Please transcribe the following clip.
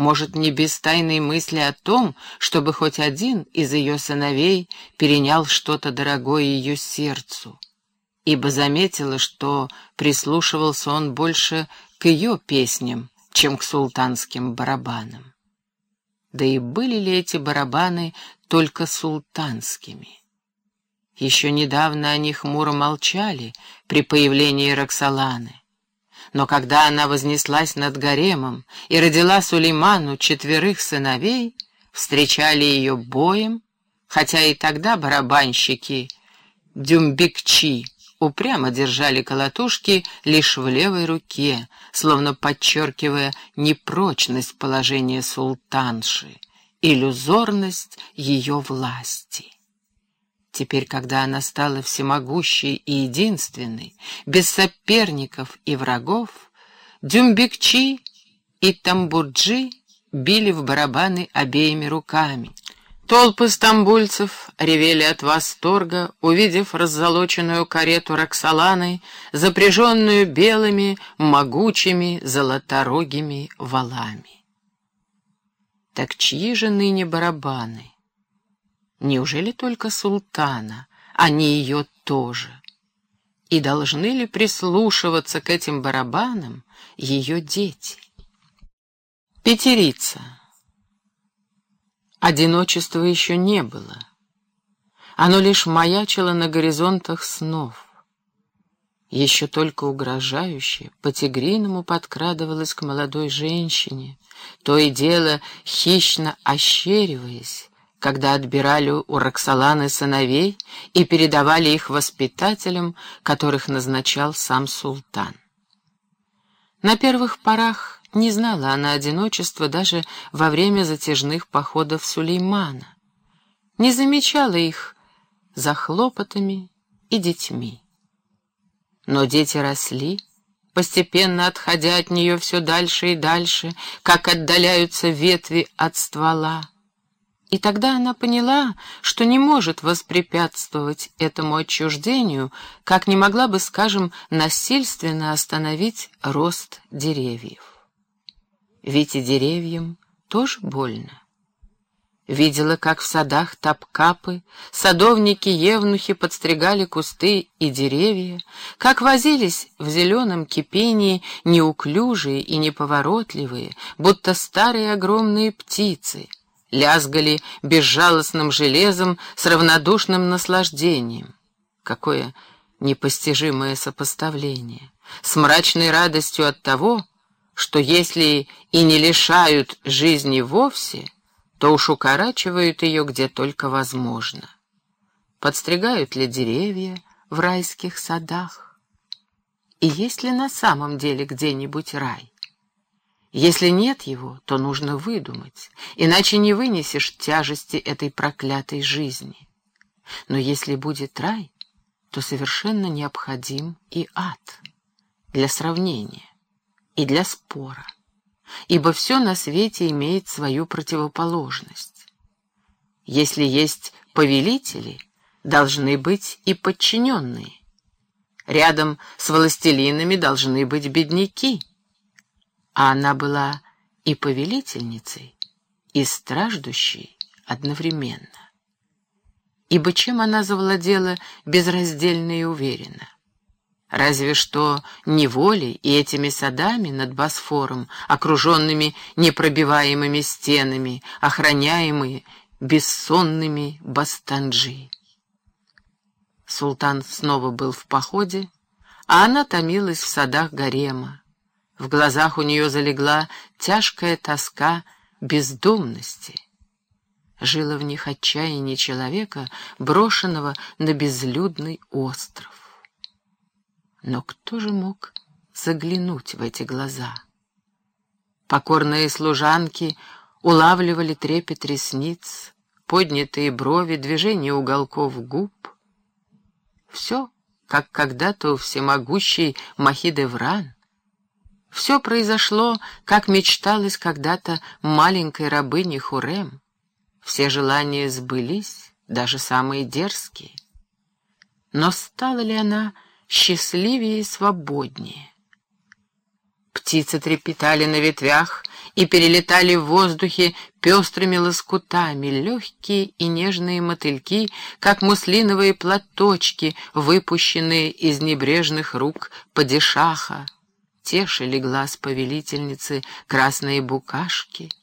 может, не без тайной мысли о том, чтобы хоть один из ее сыновей перенял что-то дорогое ее сердцу, ибо заметила, что прислушивался он больше к ее песням, чем к султанским барабанам. Да и были ли эти барабаны только султанскими? Еще недавно они хмуро молчали при появлении Роксоланы. Но когда она вознеслась над гаремом и родила Сулейману четверых сыновей, встречали ее боем, хотя и тогда барабанщики Дюмбикчи упрямо держали колотушки лишь в левой руке, словно подчеркивая непрочность положения султанши, иллюзорность ее власти. Теперь, когда она стала всемогущей и единственной, без соперников и врагов, Дюмбекчи и Тамбурджи били в барабаны обеими руками. Толпы стамбульцев ревели от восторга, увидев раззолоченную карету Роксоланы, запряженную белыми, могучими, золоторогими валами. Так чьи же ныне барабаны? Неужели только султана, а не ее тоже? И должны ли прислушиваться к этим барабанам ее дети? Петерица. Одиночества еще не было. Оно лишь маячило на горизонтах снов. Еще только угрожающе, по-тигриному подкрадывалось к молодой женщине, то и дело хищно ощериваясь, когда отбирали у Роксоланы сыновей и передавали их воспитателям, которых назначал сам султан. На первых порах не знала она одиночества даже во время затяжных походов Сулеймана, не замечала их за хлопотами и детьми. Но дети росли, постепенно отходя от нее все дальше и дальше, как отдаляются ветви от ствола, и тогда она поняла, что не может воспрепятствовать этому отчуждению, как не могла бы, скажем, насильственно остановить рост деревьев. Ведь и деревьям тоже больно. Видела, как в садах топкапы, садовники-евнухи подстригали кусты и деревья, как возились в зеленом кипении неуклюжие и неповоротливые, будто старые огромные птицы — лязгали безжалостным железом с равнодушным наслаждением. Какое непостижимое сопоставление! С мрачной радостью от того, что если и не лишают жизни вовсе, то уж укорачивают ее где только возможно. Подстригают ли деревья в райских садах? И есть ли на самом деле где-нибудь рай? Если нет его, то нужно выдумать, иначе не вынесешь тяжести этой проклятой жизни. Но если будет рай, то совершенно необходим и ад для сравнения и для спора, ибо все на свете имеет свою противоположность. Если есть повелители, должны быть и подчиненные. Рядом с властелинами должны быть бедняки — а она была и повелительницей, и страждущей одновременно. Ибо чем она завладела безраздельно и уверенно? Разве что неволей и этими садами над Босфором, окруженными непробиваемыми стенами, охраняемые бессонными бастанджи. Султан снова был в походе, а она томилась в садах гарема, в глазах у нее залегла тяжкая тоска бездумности. Жило в них отчаяние человека, брошенного на безлюдный остров. Но кто же мог заглянуть в эти глаза? Покорные служанки улавливали трепет ресниц, поднятые брови, движение уголков губ. Все, как когда-то у всемогущей Махидевран — все произошло, как мечталось когда-то маленькой рабыне Хурем. Все желания сбылись, даже самые дерзкие. Но стала ли она счастливее и свободнее? Птицы трепетали на ветвях и перелетали в воздухе пестрыми лоскутами, легкие и нежные мотыльки, как муслиновые платочки, выпущенные из небрежных рук падишаха. Тешили глаз повелительницы красные букашки —